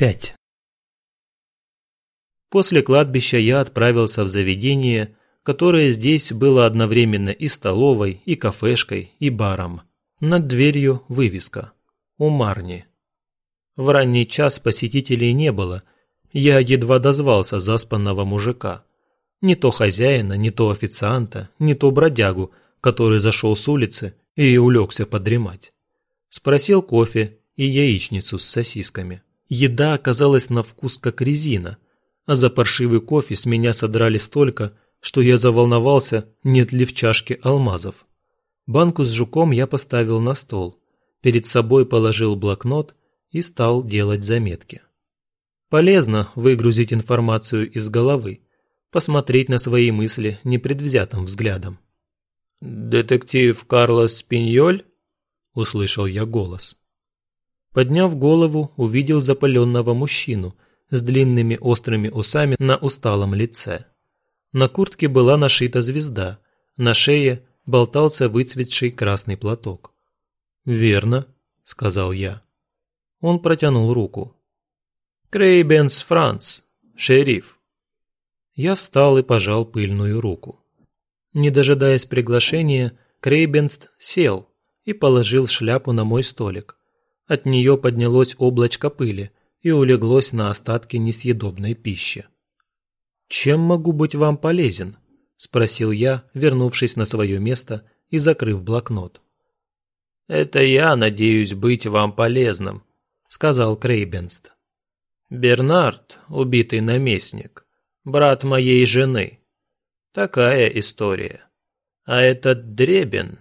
5. После кладбища я отправился в заведение, которое здесь было одновременно и столовой, и кафешкой, и баром. Над дверью вывеска «У Марни». В ранний час посетителей не было, я едва дозвался заспанного мужика. Не то хозяина, не то официанта, не то бродягу, который зашел с улицы и улегся подремать. Спросил кофе и яичницу с сосисками. Еда оказалась на вкус как резина, а за паршивый кофе с меня содрали столько, что я заволновался, нет ли в чашке алмазов. Банку с жуком я поставил на стол, перед собой положил блокнот и стал делать заметки. Полезно выгрузить информацию из головы, посмотреть на свои мысли непредвзятым взглядом. «Детектив Карлос Пиньоль?» – услышал я голос. Подняв голову, увидел запаленного мужчину с длинными острыми усами на усталом лице. На куртке была нашита звезда, на шее болтался выцветший красный платок. «Верно», – сказал я. Он протянул руку. «Крейбенс Франц, шериф». Я встал и пожал пыльную руку. Не дожидаясь приглашения, Крейбенст сел и положил шляпу на мой столик. От нее поднялось облачко пыли и улеглось на остатки несъедобной пищи. «Чем могу быть вам полезен?» – спросил я, вернувшись на свое место и закрыв блокнот. «Это я надеюсь быть вам полезным», – сказал Крейбенст. «Бернард, убитый наместник, брат моей жены. Такая история. А этот Дребен...»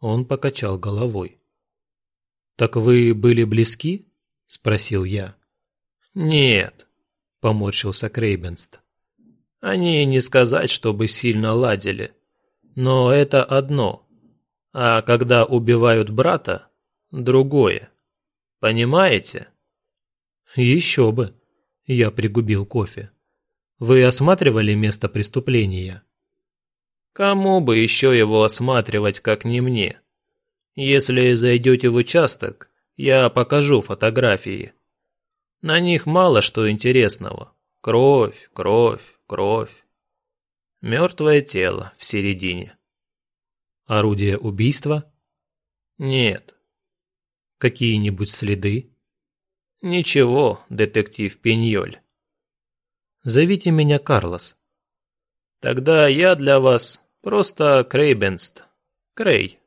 Он покачал головой. «Так вы были близки?» – спросил я. «Нет», – поморщился Крейбенст. «Они не сказать, чтобы сильно ладили. Но это одно. А когда убивают брата – другое. Понимаете?» «Еще бы!» – я пригубил кофе. «Вы осматривали место преступления?» «Кому бы еще его осматривать, как не мне?» Если зайдете в участок, я покажу фотографии. На них мало что интересного. Кровь, кровь, кровь. Мертвое тело в середине. Орудие убийства? Нет. Какие-нибудь следы? Ничего, детектив Пеньоль. Зовите меня Карлос. Тогда я для вас просто Крейбенст. Крей.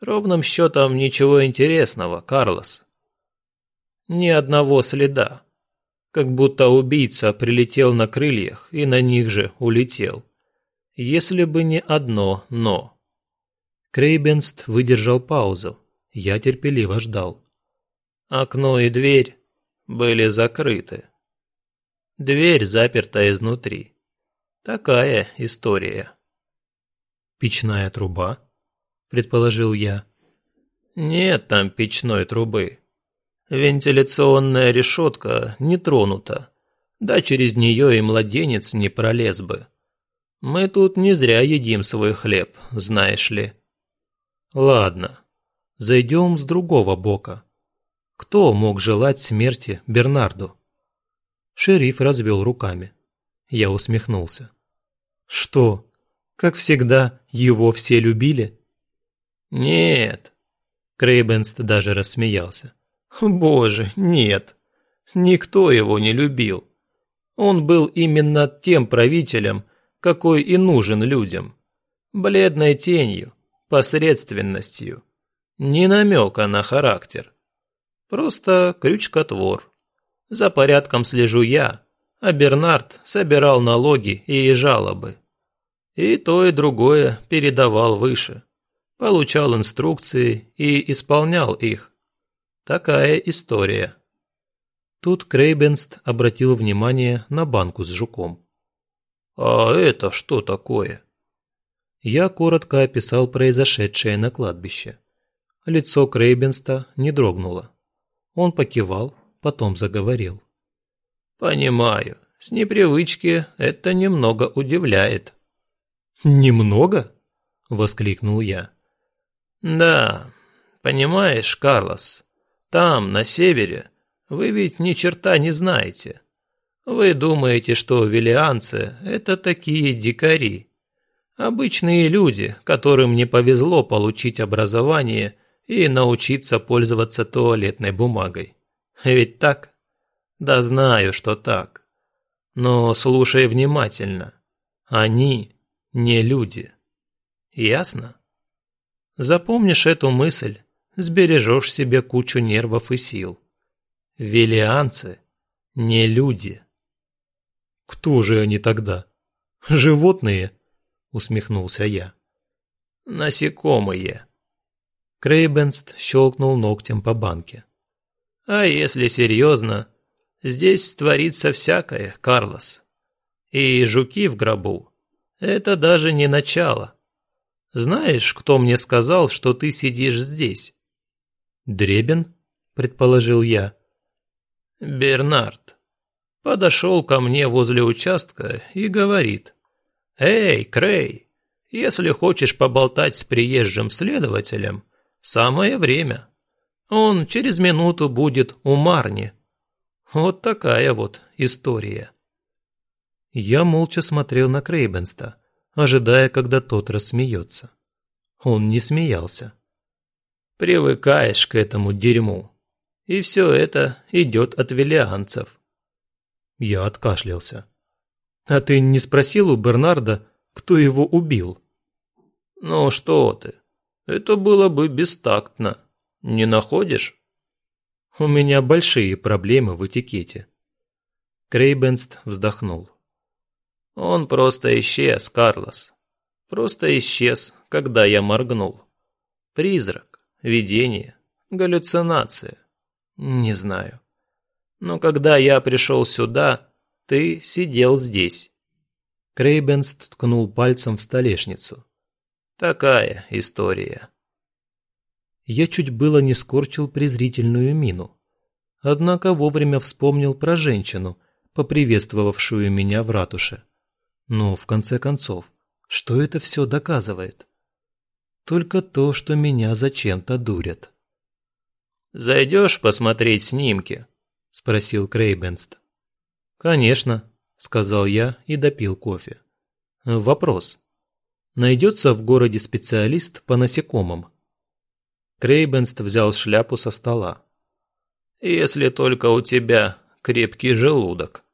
Ровным счетом ничего интересного, Карлос. Ни одного следа. Как будто убийца прилетел на крыльях и на них же улетел. Если бы не одно «но». Крейбенст выдержал паузу. Я терпеливо ждал. Окно и дверь были закрыты. Дверь заперта изнутри. Такая история. Печная труба? Предположил я. Нет там печной трубы. Вентиляционная решетка не тронута. Да через нее и младенец не пролез бы. Мы тут не зря едим свой хлеб, знаешь ли. Ладно, зайдем с другого бока. Кто мог желать смерти Бернарду? Шериф развел руками. Я усмехнулся. Что, как всегда, его все любили? «Нет». Крейбенст даже рассмеялся. «Боже, нет. Никто его не любил. Он был именно тем правителем, какой и нужен людям. Бледной тенью, посредственностью. Ни намека на характер. Просто крючкотвор. За порядком слежу я, а Бернард собирал налоги и жалобы. И то, и другое передавал выше получал инструкции и исполнял их. Такая история. Тут Крейбенст обратил внимание на банку с жуком. «А это что такое?» Я коротко описал произошедшее на кладбище. Лицо Крейбенста не дрогнуло. Он покивал, потом заговорил. «Понимаю, с непривычки это немного удивляет». «Немного?» – воскликнул я. Да, понимаешь, Карлос, там, на севере, Вы ведь ни черта не знаете. Вы думаете, что велианцы – это такие дикари. Обычные люди, которым не повезло получить образование и научиться пользоваться туалетной бумагой. Ведь так? Да знаю, что так. Но слушай внимательно. Они не люди. Ясно? Запомнишь эту мысль, сбережешь себе кучу нервов и сил. Велианцы не люди. Кто же они тогда? Животные? Усмехнулся я. Насекомые. Крейбенст щелкнул ногтем по банке. А если серьезно, здесь творится всякое, Карлос. И жуки в гробу – это даже не начало. Знаешь, кто мне сказал, что ты сидишь здесь? Дребен, предположил я. Бернард. Подошел ко мне возле участка и говорит. «Эй, Крей, если хочешь поболтать с приезжим следователем, самое время. Он через минуту будет у Марни». Вот такая вот история. Я молча смотрел на Крейбенста, ожидая, когда тот рассмеется. Он не смеялся. «Привыкаешь к этому дерьму. И все это идет от велианцев». Я откашлялся. «А ты не спросил у Бернарда, кто его убил?» «Ну что ты, это было бы бестактно. Не находишь?» «У меня большие проблемы в этикете». Крейбенст вздохнул. «Он просто исчез, Карлос. Просто исчез, когда я моргнул. Призрак, видение, галлюцинация. Не знаю. Но когда я пришел сюда, ты сидел здесь». Крейбенст ткнул пальцем в столешницу. «Такая история». Я чуть было не скорчил презрительную мину. Однако вовремя вспомнил про женщину, поприветствовавшую меня в ратуше. Но, в конце концов, что это все доказывает? Только то, что меня зачем-то дурят. «Зайдешь посмотреть снимки?» – спросил Крейбенст. «Конечно», – сказал я и допил кофе. «Вопрос. Найдется в городе специалист по насекомым?» Крейбенст взял шляпу со стола. «Если только у тебя крепкий желудок».